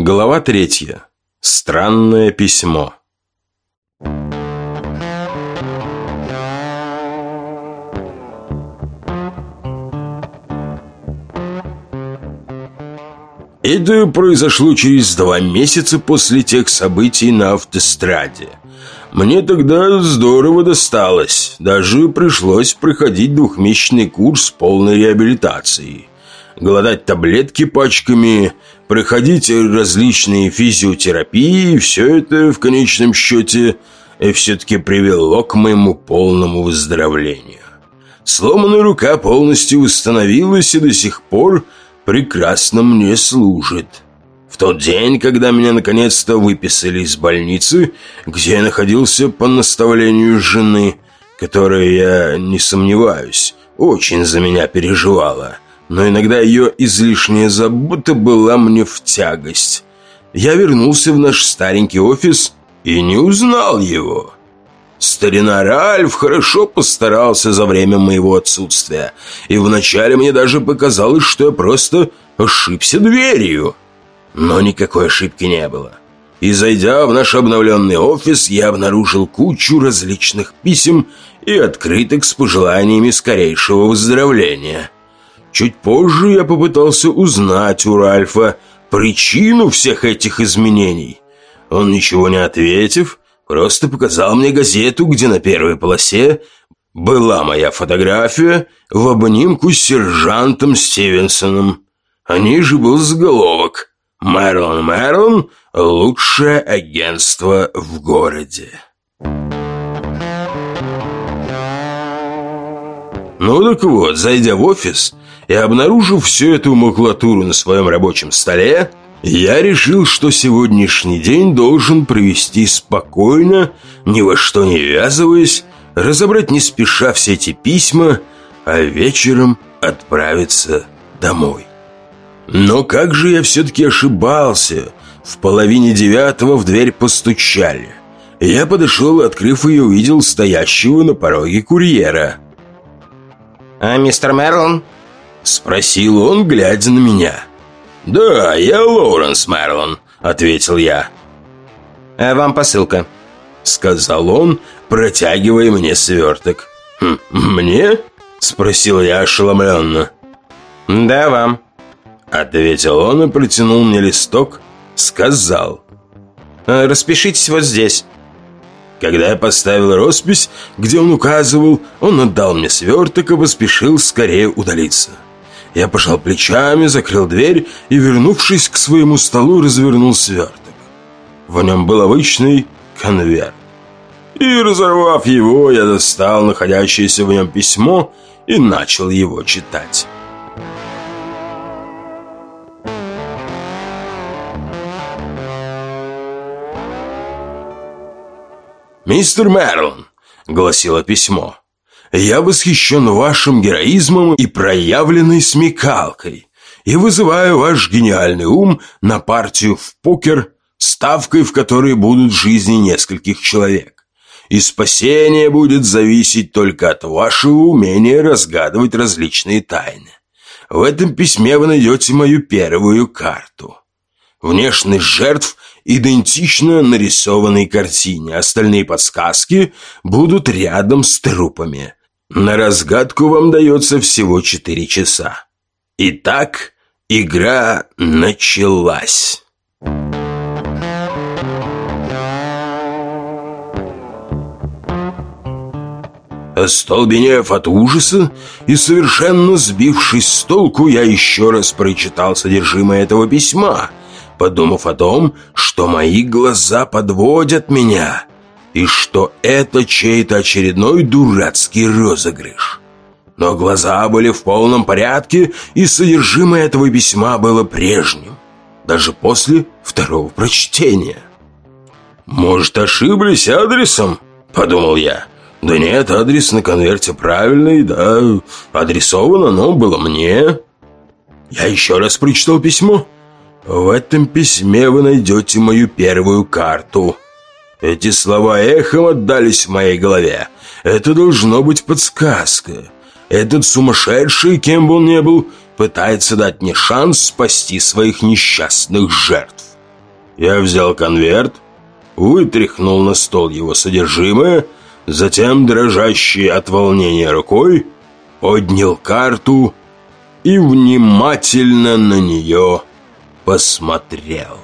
Глава третья. Странное письмо. Это произошло через два месяца после тех событий на автостраде. Мне тогда здорово досталось. Даже пришлось проходить двухмесячный курс полной реабилитации. Голодать таблетки пачками, проходить различные физиотерапии, все это в конечном счете все-таки привело к моему полному выздоровлению. Сломанная рука полностью восстановилась и до сих пор прекрасно мне служит. В тот день, когда меня наконец-то выписали из больницы, где я находился по наставлению жены, которая, я не сомневаюсь, очень за меня переживала – но иногда ее излишняя забота была мне в тягость. Я вернулся в наш старенький офис и не узнал его. Старина Ральф хорошо постарался за время моего отсутствия, и вначале мне даже показалось, что я просто ошибся дверью. Но никакой ошибки не было. И зайдя в наш обновленный офис, я обнаружил кучу различных писем и открыток с пожеланиями скорейшего выздоровления – Чуть позже я попытался узнать у Ральфа причину всех этих изменений. Он, ничего не ответив, просто показал мне газету, где на первой полосе была моя фотография в обнимку с сержантом Стивенсоном. А ниже был заголовок «Мэрилон Мэрилон – лучшее агентство в городе». Ну так вот, зайдя в офис, и обнаружив всю эту макулатуру на своем рабочем столе, я решил, что сегодняшний день должен провести спокойно, ни во что не ввязываясь, разобрать не спеша все эти письма, а вечером отправиться домой. Но как же я все-таки ошибался. В половине девятого в дверь постучали. Я подошел, открыв ее, увидел стоящего на пороге курьера. «А мистер Мерлон?» Спросил он, глядя на меня. «Да, я Лоуренс Мерлон», — ответил я. «А вам посылка», — сказал он, протягивая мне сверток. «Хм, «Мне?» — спросил я ошеломленно. «Да, вам», — ответил он и протянул мне листок, сказал. «Распишитесь вот здесь». Когда я поставил роспись, где он указывал, он отдал мне сверток и поспешил скорее удалиться. Я пожал плечами, закрыл дверь и, вернувшись к своему столу, развернул сверток. В нем был обычный конверт. И, разорвав его, я достал находящееся в нем письмо и начал его читать. «Мистер Мерлон», — гласило письмо, — я восхищен вашим героизмом и проявленной смекалкой и вызываю ваш гениальный ум на партию в покер, ставкой в которой будут жизни нескольких человек. И спасение будет зависеть только от вашего умения разгадывать различные тайны. В этом письме вы найдете мою первую карту. Внешность жертв идентична нарисованной картине, остальные подсказки будут рядом с трупами. На разгадку вам дается всего четыре часа. Итак, игра началась. Остолбенев от ужаса и совершенно сбившись с толку, я еще раз прочитал содержимое этого письма, подумав о том, что мои глаза подводят меня – и что это чей-то очередной дурацкий розыгрыш. Но глаза были в полном порядке, и содержимое этого письма было прежним, даже после второго прочтения. «Может, ошиблись адресом?» – подумал я. «Да нет, адрес на конверте правильный, да, адресовано оно было мне». Я еще раз прочитал письмо. «В этом письме вы найдете мою первую карту». Эти слова эхом отдались в моей голове. Это должно быть подсказка. Этот сумасшедший, кем бы он ни был, пытается дать мне шанс спасти своих несчастных жертв. Я взял конверт, вытряхнул на стол его содержимое, затем, дрожащий от волнения рукой, поднял карту и внимательно на нее посмотрел.